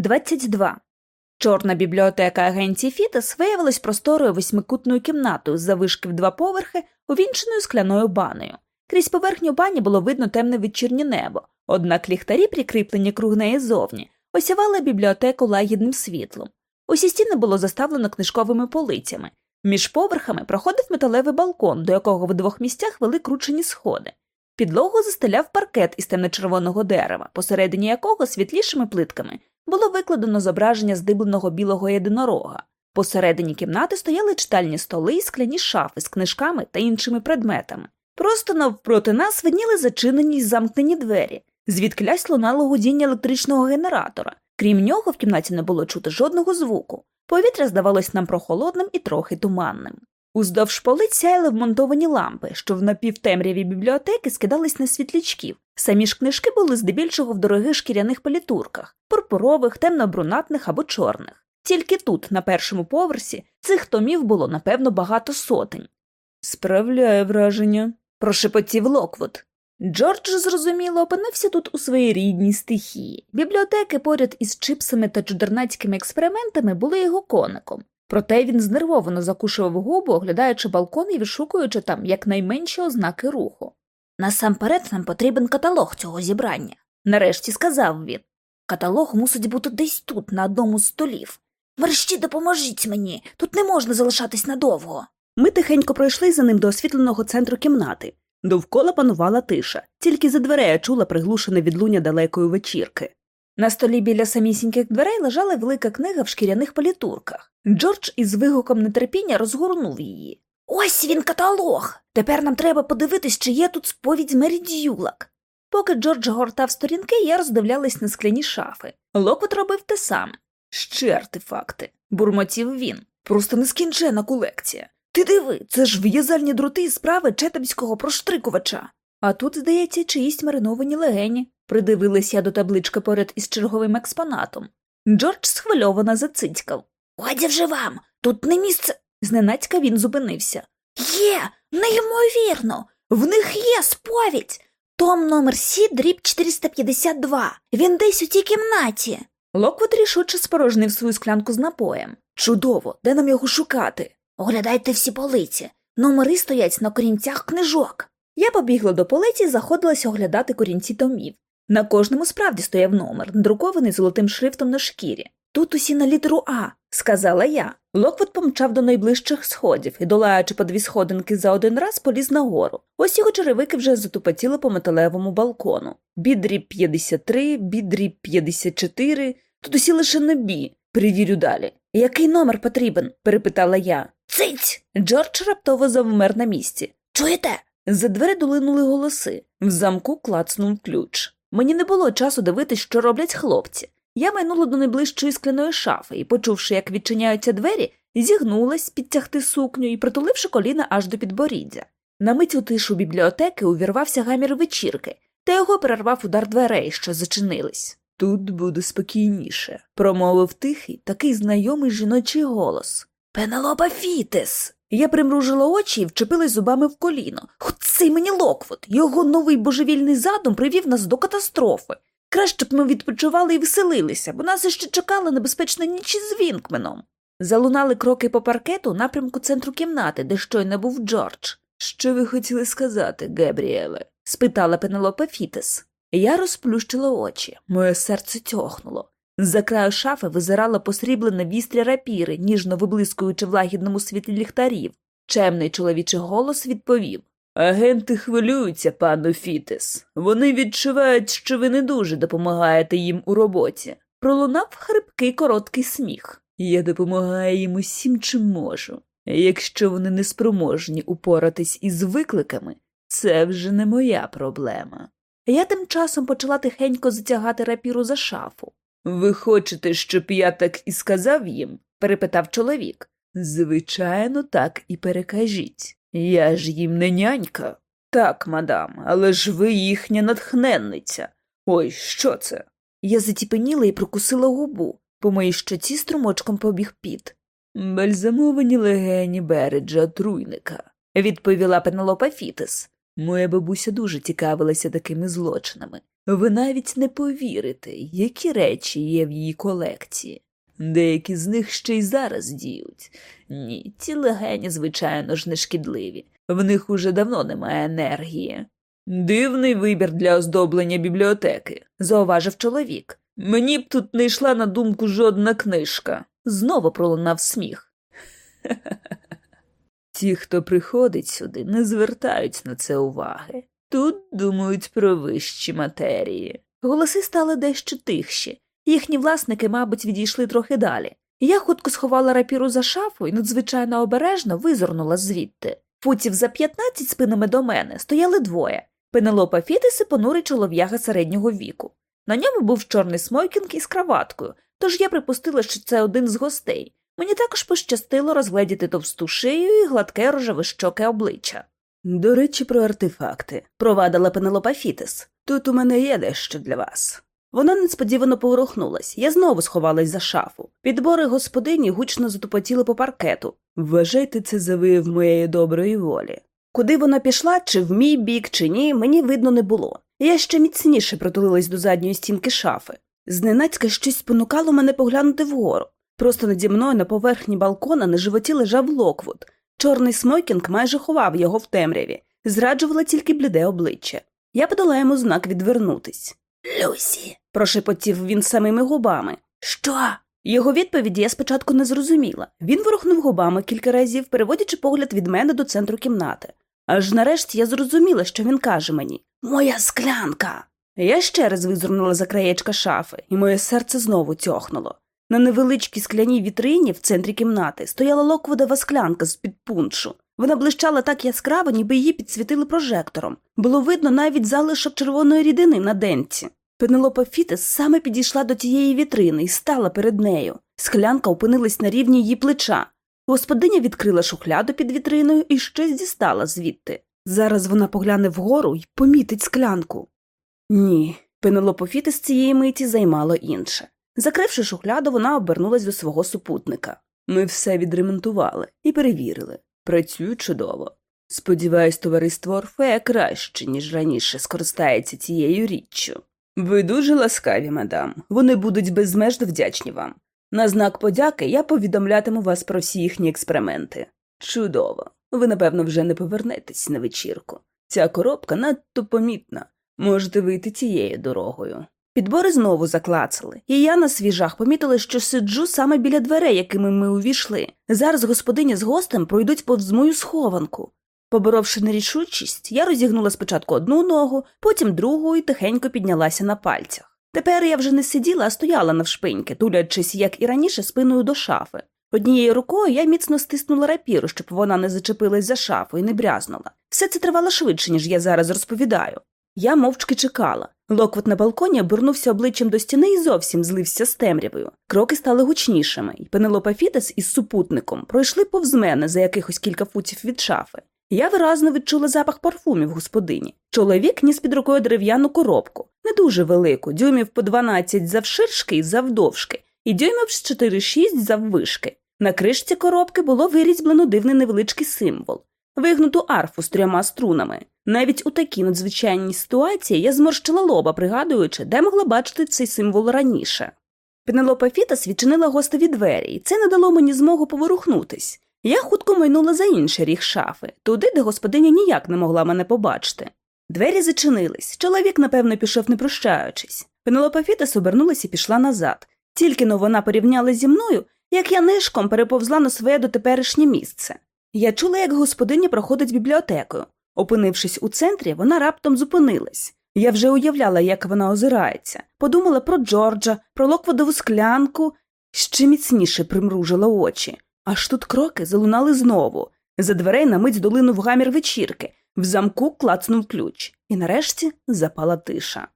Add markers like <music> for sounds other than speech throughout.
22. Чорна бібліотека агенції Фітес виявилась просторою восьмикутною кімнатою з завишки в два поверхи, увінченою скляною банею. Крізь поверхню бані було видно темне вечірнє небо, однак ліхтарі, прикріплені круг неї зовні, осявали бібліотеку лагідним світлом. Усі стіни було заставлено книжковими полицями. Між поверхами проходив металевий балкон, до якого в двох місцях вели кручені сходи. Підлогу застеляв паркет із темно-червоного дерева, посередині якого світлішими плитками було викладено зображення здибленого білого єдинорога. Посередині кімнати стояли читальні столи і скляні шафи з книжками та іншими предметами. Просто навпроти нас видніли зачинені й замкнені двері, звідклясь лунало гудіння електричного генератора. Крім нього, в кімнаті не було чути жодного звуку. Повітря здавалось нам прохолодним і трохи туманним. Уздовж полиць сяяли вмонтовані лампи, що в напівтемряві бібліотеки скидались на світлячків. Самі ж книжки були здебільшого в дорогих шкіряних палітурках, пурпурових, темно-брунатних або чорних. Тільки тут, на першому поверсі, цих томів було напевно багато сотень. Справляє враження, прошепотів Локвуд. Джордж, зрозуміло, опинився тут у своїй рідній стихії. Бібліотеки поряд із чипсами та чудернацькими експериментами були його коником. Проте він знервовано закушував губу, оглядаючи балкон і вишукуючи там якнайменші ознаки руху. Насамперед нам потрібен каталог цього зібрання, нарешті сказав він. Каталог мусить бути десь тут, на одному з столів. Мерщі допоможіть мені, тут не можна залишатись надовго. Ми тихенько пройшли за ним до освітленого центру кімнати. Довкола панувала тиша, тільки за дверей чула приглушене відлуння далекої вечірки. На столі біля самісіньких дверей лежала велика книга в шкіряних палітурках. Джордж із вигуком нетерпіння розгорнув її. Ось він каталог. Тепер нам треба подивитись, чи є тут сповідь Мерідюлак. Поки Джордж гортав сторінки, я роздивлялась на скляні шафи. Локвот робив те саме. Ще артефакти, бурмотів він. Просто нескінчена колекція. Ти диви, це ж в'язальні дроти і справи четамського проштрикувача. А тут, здається, чиїсь мариновані легені. Придивилась я до таблички поряд із черговим експонатом. Джордж схвильовано зацицькав. Годі вже вам, тут не місце. Зненацька він зупинився. Є, неймовірно, в них є сповідь. Том номер Сі, дріб 452. Він десь у тій кімнаті. Локвуд рішуче спорожнив свою склянку з напоєм. Чудово, де нам його шукати? Оглядайте всі полиці. Номери стоять на корінцях книжок. Я побігла до полиці і заходилась оглядати корінці томів. На кожному справді стояв номер, друкований золотим шрифтом на шкірі. Тут усі на літеру А, сказала я. Локвуд помчав до найближчих сходів і, долаючи по дві сходинки за один раз, поліз нагору. Ось його черевики вже затупотіли по металевому балкону. Бідріб 53, бідріб 54, тут усі лише на бі. Перевірю далі. Який номер потрібен? перепитала я. Циць. Джордж раптово завмер на місці. Чуєте? За двері долинули голоси. В замку клацнув ключ. Мені не було часу дивитись, що роблять хлопці. Я майнула до найближчої скляної шафи і, почувши, як відчиняються двері, зігнулась підтягти сукню і притуливши коліна аж до підборіддя. На мить у тишу бібліотеки увірвався гамір вечірки, та його перервав удар дверей, що зачинились. Тут буде спокійніше, промовив тихий, такий знайомий жіночий голос. Пенелопа Фіттес. Я примружила очі і вчепилась зубами в коліно. Ох цей мені Локвуд. Його новий божевільний задум привів нас до катастрофи. Краще б ми відпочивали і веселилися, бо нас іще чекала небезпечна ніч із Вінкменом. Залунали кроки по паркету у напрямку центру кімнати, де щойно був Джордж. Що ви хотіли сказати, Гебріеле? спитала Пенелопа Фіттес. Я розплющила очі, моє серце тьохнуло. За краю шафи визирала посріблене вістря рапіри, ніжно виблискуючи в лагідному світлі ліхтарів. Чемний чоловічий голос відповів Агенти хвилюються, пану Фітес. Вони відчувають, що ви не дуже допомагаєте їм у роботі. Пролунав хрипкий короткий сміх. Я допомагаю їм усім, чим можу. Якщо вони не спроможні упоратись із викликами, це вже не моя проблема. Я тим часом почала тихенько затягати рапіру за шафу. Ви хочете, щоб я так і сказав їм? перепитав чоловік. Звичайно, так і перекажіть. Я ж їм не нянька. Так, мадам, але ж ви їхня натхненниця. Ой, що це? Я затіпеніла і прокусила губу, по моїй щоці струмочком побіг піт. Бальзамовані легені Береджа отруйника, відповіла Пенелопа Фітес. Моя бабуся дуже цікавилася такими злочинами. Ви навіть не повірите, які речі є в її колекції. Деякі з них ще й зараз діють. Ні, ці легені, звичайно ж, не шкідливі. В них уже давно немає енергії. Дивний вибір для оздоблення бібліотеки, зауважив чоловік. Мені б тут не йшла на думку жодна книжка. Знову пролунав сміх. <laughs> Ті, хто приходить сюди, не звертають на це уваги. Тут думають про вищі матерії. Голоси стали дещо тихші. Їхні власники, мабуть, відійшли трохи далі. Я хутко сховала рапіру за шафу і надзвичайно обережно визирнула звідти. Футів за п'ятнадцять спинами до мене стояли двоє Пенелопа Фітис і понурий чолов'яга середнього віку. На ньому був чорний смойкінг із краваткою, тож я припустила, що це один з гостей. Мені також пощастило розгледіти товсту шию і гладке рожевищоке обличчя. До речі, про артефакти, провадила Пенелопа Фіттес. Тут у мене є дещо для вас. Вона несподівано поворухнулась. Я знову сховалась за шафу. Підбори господині гучно затупотіли по паркету. Вважайте це за вияв моєї доброї волі. Куди вона пішла, чи в мій бік, чи ні, мені видно не було. Я ще міцніше притулилась до задньої стінки шафи. Зненацька щось спонукало мене поглянути вгору. Просто наді мною на поверхні балкона на животі лежав Локвуд. Чорний смокінг майже ховав його в темряві, зраджувала тільки бліде обличчя. Я подала йому знак відвернутись. Люсі, прошепотів він самими губами. Що? Його відповіді я спочатку не зрозуміла. Він ворухнув губами кілька разів, переводячи погляд від мене до центру кімнати. Аж нарешті я зрозуміла, що він каже мені Моя склянка. Я ще раз визирнула за краєчка шафи, і моє серце знову тьохнуло. На невеличкій скляній вітрині в центрі кімнати стояла локводова склянка з під пуншу. Вона блищала так яскраво, ніби її підсвітили прожектором. Було видно навіть залишок червоної рідини на денці. Пенелопа Фітес саме підійшла до тієї вітрини і стала перед нею. Склянка опинилась на рівні її плеча. Господиня відкрила шухляду під вітриною і щось дістала звідти. Зараз вона погляне вгору і помітить склянку. Ні, Пенелопа Фітес цієї миті займало інше. Закривши шухляду, вона обернулась до свого супутника. Ми все відремонтували і перевірили. Працюю чудово. Сподіваюсь, товариство Орфея краще, ніж раніше скористається цією річчю. Ви дуже ласкаві, мадам. Вони будуть безмежно вдячні вам. На знак подяки я повідомлятиму вас про всі їхні експерименти. Чудово. Ви, напевно, вже не повернетесь на вечірку. Ця коробка надто помітна. Можете вийти цією дорогою. Підбори знову заклацали, і я на свіжах помітила, що сиджу саме біля дверей, якими ми увійшли. Зараз господині з гостем пройдуть повз мою схованку. Поборовши нерішучість, я розігнула спочатку одну ногу, потім другу і тихенько піднялася на пальцях. Тепер я вже не сиділа, а стояла навшпиньки, тулячись, як і раніше, спиною до шафи. Однією рукою я міцно стиснула рапіру, щоб вона не зачепилась за шафу і не брязнула. Все це тривало швидше, ніж я зараз розповідаю. Я мовчки чекала. Локвот на балконі обернувся обличчям до стіни і зовсім злився з темрявою. Кроки стали гучнішими, і Пенелопа Фітес із супутником пройшли повз мене за якихось кілька футів від шафи. Я виразно відчула запах парфумів господині. Чоловік ніс під рукою дерев'яну коробку, не дуже велику, дюймів по 12 завширшки і завдовжки, і дюймів з 4-6 заввишки. На кришці коробки було вирізблено дивний невеличкий символ, вигнуту арфу з трьома струнами. Навіть у такій надзвичайній ситуації я зморщила лоба, пригадуючи, де могла бачити цей символ раніше. Пенелопа Фітас відчинила гостеві двері, і це не дало мені змогу поворухнутись. Я хутко майнула за інший ріг шафи, туди, де господиня ніяк не могла мене побачити. Двері зачинились. Чоловік, напевно, пішов не прощаючись. Пенелопа Фітас обернулась і пішла назад. Тільки но вона порівняла зі мною, як я нишком переповзла на своє дотеперішнє місце. Я чула, як господиня проходить бібліотекою. Опинившись у центрі, вона раптом зупинилась. Я вже уявляла, як вона озирається, подумала про Джорджа, про локводову склянку, ще міцніше примружила очі. Аж тут кроки залунали знову. За дверей на мить долинув гамір вечірки, в замку клацнув ключ, і нарешті запала тиша.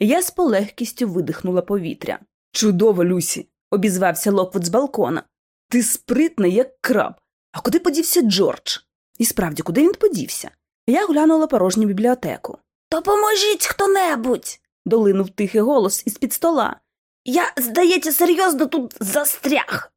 Я з полегкістю видихнула повітря. Чудово, Люсі, обізвався Локвуд з балкона. Ти спритний, як краб. А куди подівся Джордж? І справді, куди він подівся? Я глянула порожню бібліотеку. Допоможіть хто-небудь. долинув тихий голос із під стола. Я, здається, серйозно тут застряг.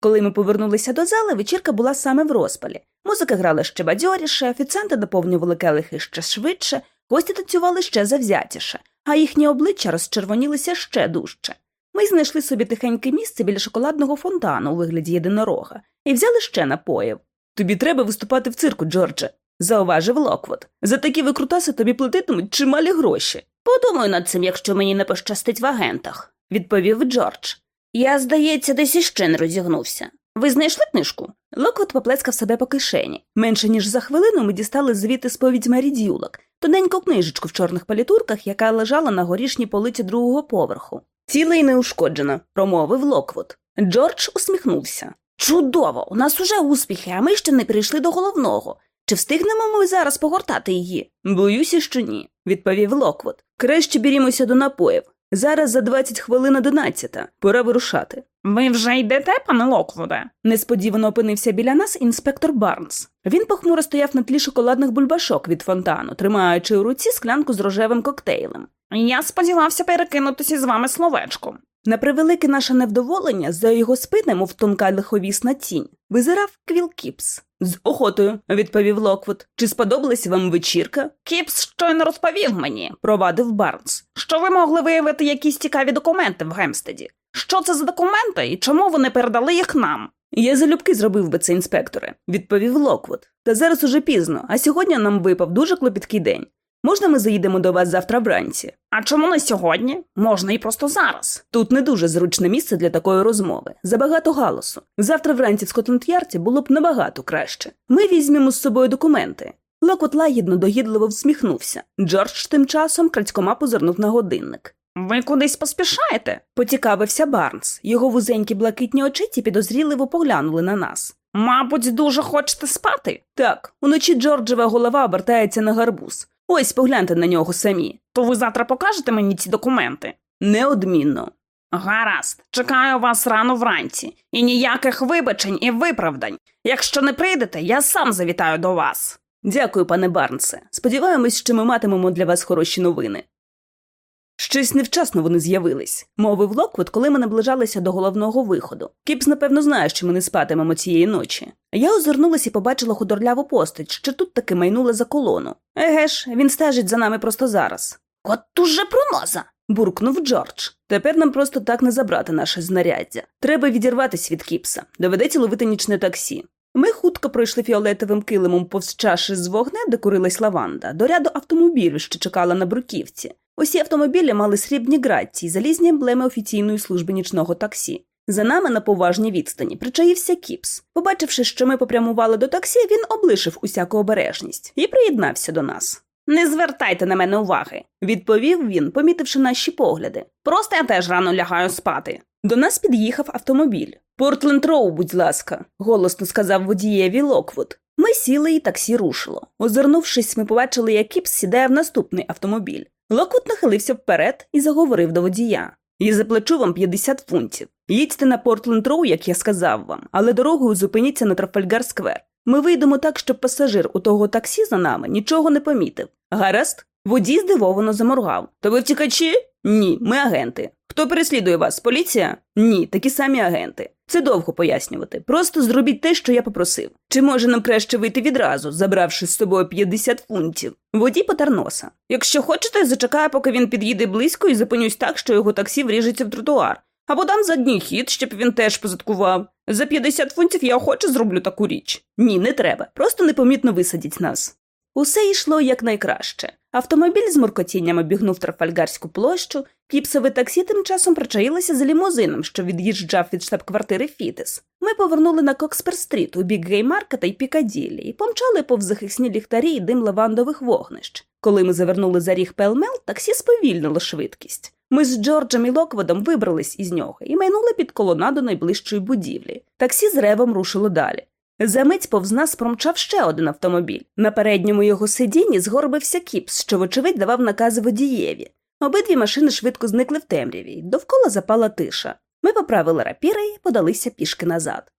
Коли ми повернулися до зали, вечірка була саме в розпалі. Музика грала ще бадьоріше, офіціанти доповнювали келихи ще швидше, гості танцювали ще завзятіше, а їхні обличчя розчервонілися ще дужче. Ми знайшли собі тихеньке місце біля шоколадного фонтану у вигляді єдинорога і взяли ще напоїв. Тобі треба виступати в цирку, Джордже, зауважив Локвуд. За такі викрутаси тобі платитимуть чималі гроші. Подумаю над цим, якщо мені не пощастить в агентах, відповів Джордж. Я, здається, десь іще не розігнувся. Ви знайшли книжку? Локвуд поплескав себе по кишені. Менше ніж за хвилину ми дістали звідти сповідь Мері Дюлок, тоненьку книжечку в чорних палітурках, яка лежала на горішній полиці другого поверху. Ціла і неушкоджена, промовив Локвуд. Джордж усміхнувся. Чудово! У нас уже успіхи, а ми ще не перейшли до головного. Чи встигнемо ми зараз погортати її? Боюся, що ні, відповів Локвуд. Краще берімося до напоїв. Зараз за 20 хвилин одинадцята. Пора вирушати. Ви вже йдете, пане Локвуде? Несподівано опинився біля нас інспектор Барнс. Він похмуро стояв на тлі шоколадних бульбашок від фонтану, тримаючи у руці склянку з рожевим коктейлем. Я сподівався перекинутися з вами словечком. На превелике наше невдоволення за його спини, мов тонка лиховісна тінь, визирав Квіл Кіпс. З охотою, відповів Локвуд. Чи сподобалася вам вечірка? Кіпс щойно розповів мені, провадив Барнс. що ви могли виявити якісь цікаві документи в Гемстеді. Що це за документи і чому вони передали їх нам? Я залюбки зробив би це, інспекторе, відповів Локвуд. Та зараз уже пізно, а сьогодні нам випав дуже клопіткий день. Можна ми заїдемо до вас завтра вранці? А чому не сьогодні? Можна і просто зараз. Тут не дуже зручне місце для такої розмови. Забагато галасу. Завтра вранці в Скотланд-Ярді було б набагато краще. Ми візьмемо з собою документи. Локвуд лагідно догідливо всміхнувся. Джордж тим часом крадькома позирнув на годинник. Ви кудись поспішаєте? Поцікавився Барнс. Його вузенькі блакитні очиці підозріливо поглянули на нас. Мабуть, дуже хочете спати? Так, уночі Джорджева голова обертається на гарбуз. Ось погляньте на нього самі. То ви завтра покажете мені ці документи? Неодмінно. Гаразд, чекаю вас рано вранці, і ніяких вибачень і виправдань. Якщо не прийдете, я сам завітаю до вас. Дякую, пане Барнсе. Сподіваємось, що ми матимемо для вас хороші новини. Щось невчасно вони з'явились, мовив Локвуд, коли ми наближалися до головного виходу. Кіпс, напевно, знає, що ми не спатимемо цієї ночі. Я озирнулася і побачила худорляву постать, що тут таки майнула за колону. Еге ж, він стежить за нами просто зараз. От уже проноза. буркнув Джордж. Тепер нам просто так не забрати наше знаряддя. Треба відірватися від Кіпса. Доведеться ловити нічне таксі. Ми хутко пройшли фіолетовим килимом повз чаші з вогнем, де курилась лаванда, до ряду автомобілів, що чекала на бруківці. Усі автомобілі мали срібні ґрати і залізні емблеми офіційної служби нічного таксі. За нами на поважній відстані причаївся Кіпс. Побачивши, що ми попрямували до таксі, він облишив усяку обережність і приєднався до нас. Не звертайте на мене уваги, відповів він, помітивши наші погляди. Просто я теж рано лягаю спати. До нас під'їхав автомобіль. Портленд Роу, будь ласка, голосно сказав водієві Локвуд. Ми сіли і таксі рушило. Озирнувшись, ми побачили, як Кіпс сідає в наступний автомобіль. Локвуд нахилився вперед і заговорив до водія. Я заплачу вам 50 фунтів. Їдьте на Портленд Роу, як я сказав вам, але дорогою зупиніться на Трафальгар Сквер. Ми вийдемо так, щоб пасажир отого таксі за нами нічого не помітив. Гаразд? Водій здивовано заморгав. То ви втікачі? Ні, ми агенти. Хто переслідує вас? Поліція? Ні, такі самі агенти. Це довго пояснювати. Просто зробіть те, що я попросив. Чи може нам краще вийти відразу, забравши з собою 50 фунтів? Водій потер носа. Якщо хочете, зачекаю, поки він під'їде близько і зупинюсь так, що його таксі вріжеться в тротуар. Або дам задній хід, щоб він теж позадкував. За 50 фунтів я охоче зроблю таку річ. Ні, не треба. Просто непомітно висадіть нас. Усе йшло якнайкраще. Автомобіль з муркотінням обігнув Трафальгарську площу, Кіпсове таксі тим часом причаїлося за лімузином, що від'їжджав від штаб-квартири Фіттес. Ми повернули на Кокспур-стріт у бік Геймаркета й Пікаділі і помчали повз захисні ліхтарі й дим лавандових вогнищ. Коли ми завернули за ріг Пелмел, таксі сповільнило швидкість. Ми з Джорджем і Локвудом вибрались із нього і майнули під колонаду найближчої будівлі. Таксі з ревом рушило далі. За мить повз нас промчав ще один автомобіль. На передньому його сидінні згорбився Кіпс, що, вочевидь, давав накази водієві. Обидві машини швидко зникли в темряві, довкола запала тиша. Ми поправили рапіри і подалися пішки назад.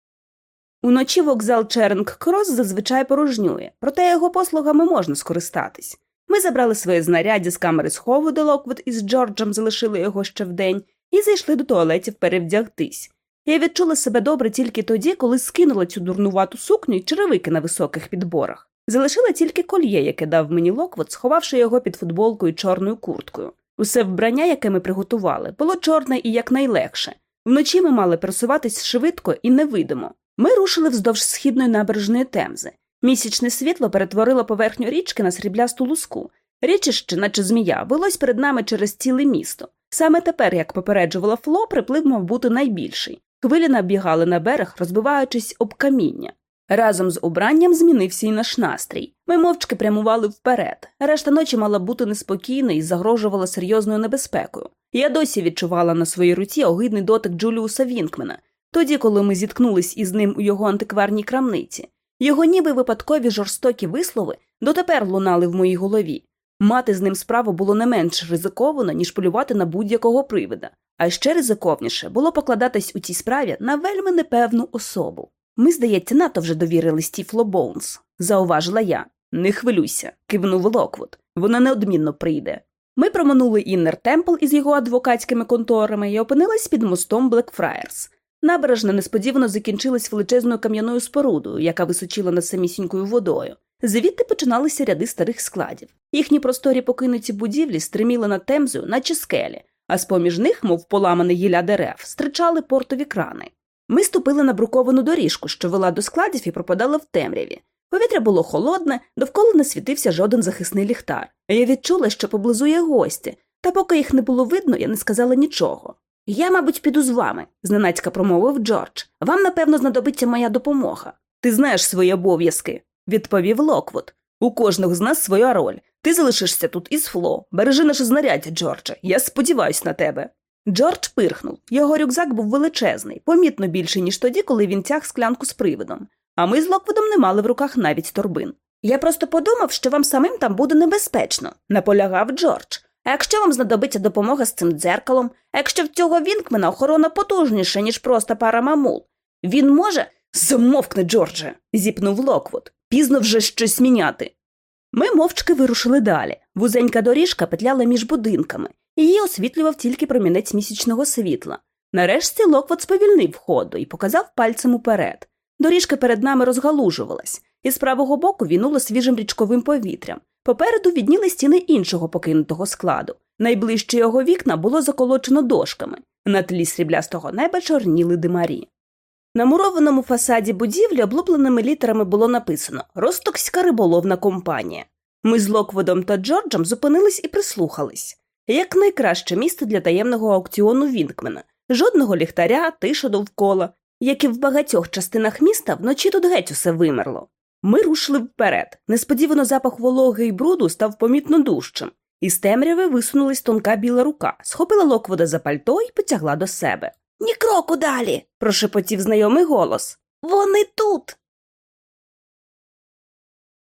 Уночі вокзал Черинг Крос зазвичай порожнює, проте його послугами можна скористатись. Ми забрали своє знаряддя з камери схову, де Локвуд із Джорджем залишили його ще вдень, і зайшли до туалетів перевдягтись. Я відчула себе добре тільки тоді, коли скинула цю дурнувату сукню й черевики на високих підборах. Залишила тільки кольє, яке дав мені локвот, сховавши його під футболкою й чорною курткою. Усе вбрання, яке ми приготували, було чорне і якнайлегше. Вночі ми мали пересуватись швидко і невидимо. Ми рушили вздовж східної набережної темзи. Місячне світло перетворило поверхню річки на сріблясту луску. Річище, наче змія, велось перед нами через ціле місто. Саме тепер, як попереджувала Фло, приплив мав бути найбільший. Хвилі набігали на берег, розбиваючись об каміння. Разом з убранням змінився і наш настрій. Ми мовчки прямували вперед. Решта ночі мала бути неспокійна і загрожувала серйозною небезпекою. Я досі відчувала на своїй руці огидний дотик Джуліуса Вінкмена, тоді, коли ми зіткнулись із ним у його антикварній крамниці. Його ніби випадкові жорстокі вислови дотепер лунали в моїй голові. Мати з ним справу було не менш ризиковано, ніж полювати на будь-якого привида, а ще ризиковніше було покладатись у цій справі на вельми непевну особу. Ми, здається, надто вже довірили цій Фло Боунс, зауважила я. Не хвилюйся, кивнув Локвуд. Вона неодмінно прийде. Ми проминули Іннер Темпл із його адвокатськими конторами і опинились під мостом Блекфраєрс. Набережна несподівано закінчилась величезною кам'яною спорудою, яка височила над самісінькою водою. Звідти починалися ряди старих складів. Їхні просторі покинуті будівлі стриміли над Темзою, наче скелі, а з поміж них, мов поламане гілля дерев, стирчали портові крани. Ми ступили на бруковану доріжку, що вела до складів і пропадала в темряві. Повітря було холодне, довкола не світився жоден захисний ліхтар. Я відчула, що поблизу є гості, та поки їх не було видно, я не сказала нічого. Я, мабуть, піду з вами, зненацька промовив Джордж. Вам, напевно, знадобиться моя допомога. Ти знаєш свої обов'язки, відповів Локвуд. У кожного з нас своя роль. Ти залишишся тут із Фло. Бережи наше знаряддя, Джордже. Я сподіваюсь на тебе. Джордж пирхнув. Його рюкзак був величезний, помітно більший, ніж тоді, коли він тяг склянку з привидом. А ми з Локвудом не мали в руках навіть торбин. Я просто подумав, що вам самим там буде небезпечно, наполягав Джордж. А якщо вам знадобиться допомога з цим дзеркалом, а якщо в цього Вінкмена охорона потужніша, ніж просто пара мамул, він може. Замовкни, Джордже, зіпнув Локвуд. Пізно вже щось міняти. Ми мовчки вирушили далі. Вузенька доріжка петляла між будинками, її освітлював тільки промінець місячного світла. Нарешті Локвуд сповільнив ходу і показав пальцем уперед. Доріжка перед нами розгалужувалась, і з правого боку війнуло свіжим річковим повітрям. Попереду видніли стіни іншого покинутого складу. Найближчі його вікна було заколочено дошками. На тлі сріблястого неба чорніли димарі. На мурованому фасаді будівлі облупленими літерами було написано Ростокська риболовна компанія. Ми з Локводом та Джорджем зупинились і прислухались. Як найкраще місце для таємного аукціону Вінкмена, жодного ліхтаря, тиша довкола, як і в багатьох частинах міста, вночі тут геть усе вимерло. Ми рушили вперед. Несподівано запах вологи і бруду став помітно дужчим. Із темряви висунулась тонка біла рука, схопила Локвода за пальто і потягла до себе. Ні кроку далі. прошепотів знайомий голос. Вони тут.